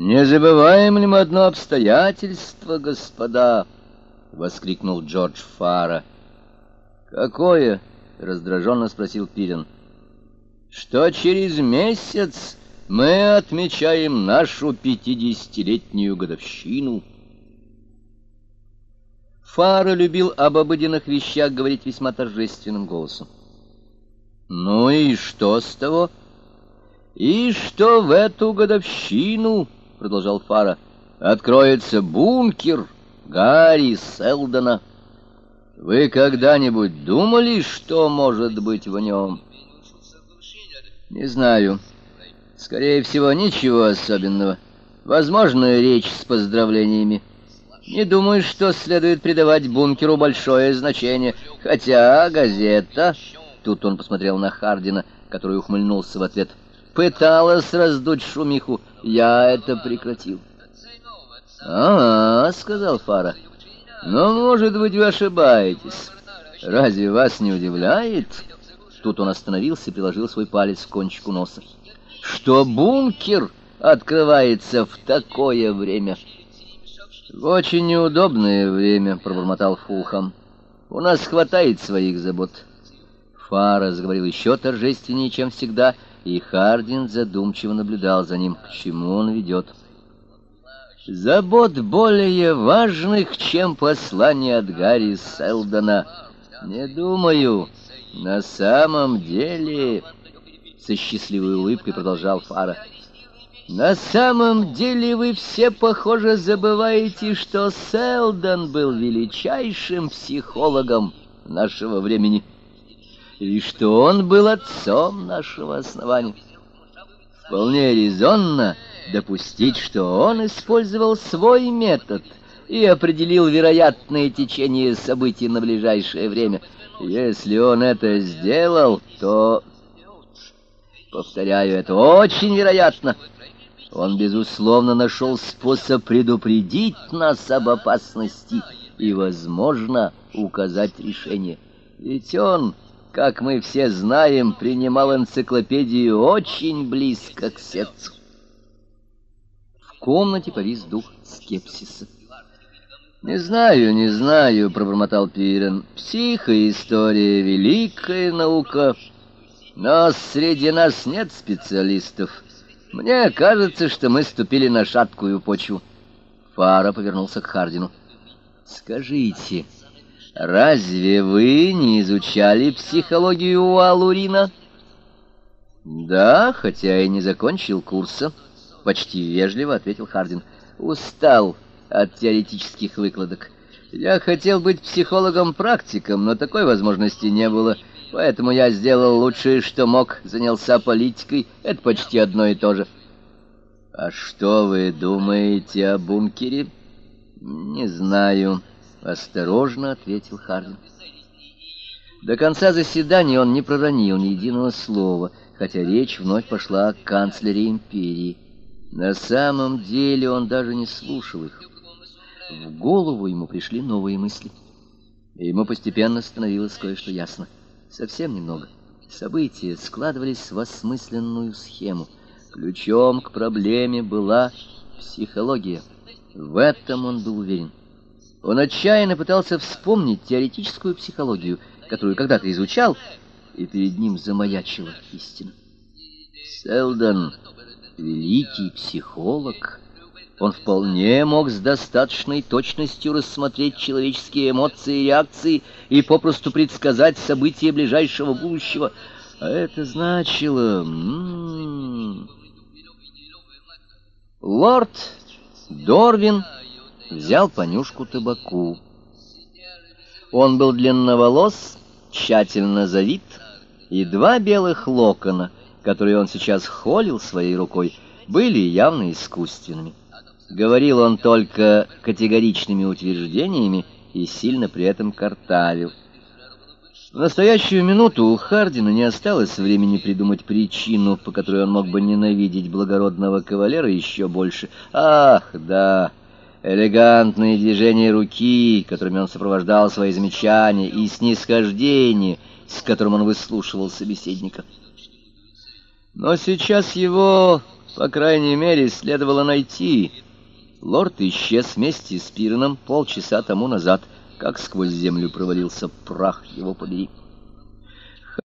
«Не забываем ли мы одно обстоятельство, господа?» — воскликнул Джордж Фара. «Какое?» — раздраженно спросил Пирин. «Что через месяц мы отмечаем нашу пятидесятилетнюю годовщину». Фара любил об обыденных вещах говорить весьма торжественным голосом. «Ну и что с того?» «И что в эту годовщину...» — продолжал Фара, — «откроется бункер Гарри Селдона. Вы когда-нибудь думали, что может быть в нем?» «Не знаю. Скорее всего, ничего особенного. Возможно, речь с поздравлениями. Не думаю, что следует придавать бункеру большое значение, хотя газета...» Тут он посмотрел на Хардина, который ухмыльнулся в ответ — пыталась раздуть шумиху. Я это прекратил. «А, -а — сказал Фара, — но, может быть, вы ошибаетесь. Разве вас не удивляет?» Тут он остановился и приложил свой палец к кончику носа. «Что бункер открывается в такое время?» «В очень неудобное время», — пробормотал Фулхам. «У нас хватает своих забот». Фара заговорил еще торжественнее, чем всегда, — и Хардин задумчиво наблюдал за ним, к чему он ведет. «Забот более важных, чем послание от Гарри Селдона. Не думаю, на самом деле...» Со счастливой улыбкой продолжал Фара. «На самом деле вы все, похоже, забываете, что Селдон был величайшим психологом нашего времени» и что он был отцом нашего основания. Вполне резонно допустить, что он использовал свой метод и определил вероятное течение событий на ближайшее время. Если он это сделал, то, повторяю, это очень вероятно. Он, безусловно, нашел способ предупредить нас об опасности и, возможно, указать решение. Ведь он как мы все знаем, принимал энциклопедию очень близко к сердцу. В комнате повис дух скепсиса. «Не знаю, не знаю», — пробормотал Пирен. «Психоистория — великая наука, но среди нас нет специалистов. Мне кажется, что мы ступили на шаткую почву». Фара повернулся к Хардину. «Скажите...» Разве вы не изучали психологию у Алурина? Да, хотя и не закончил курса, почти вежливо ответил Хардин. Устал от теоретических выкладок. Я хотел быть психологом-практиком, но такой возможности не было. Поэтому я сделал лучшее, что мог, занялся политикой. Это почти одно и то же. А что вы думаете о бункере? Не знаю. — осторожно ответил Хардин. До конца заседания он не проронил ни единого слова, хотя речь вновь пошла о канцлере империи. На самом деле он даже не слушал их. В голову ему пришли новые мысли. И ему постепенно становилось кое-что ясно. Совсем немного. События складывались в осмысленную схему. Ключом к проблеме была психология. В этом он был уверен. Он отчаянно пытался вспомнить теоретическую психологию, которую когда-то изучал, и перед ним замаячила истина. Селдон — великий психолог. Он вполне мог с достаточной точностью рассмотреть человеческие эмоции и реакции и попросту предсказать события ближайшего будущего. А это значило... М -м -м. Лорд Дорвин взял понюшку табаку. Он был длинноволос, тщательно завит, и два белых локона, которые он сейчас холил своей рукой, были явно искусственными. Говорил он только категоричными утверждениями и сильно при этом картавил. В настоящую минуту у Хардина не осталось времени придумать причину, по которой он мог бы ненавидеть благородного кавалера еще больше. Ах, да, элегантные движения руки, которыми он сопровождал свои замечания, и снисхождение, с которым он выслушивал собеседника. Но сейчас его По крайней мере, следовало найти. Лорд исчез вместе с Пиреном полчаса тому назад, как сквозь землю провалился прах его побери.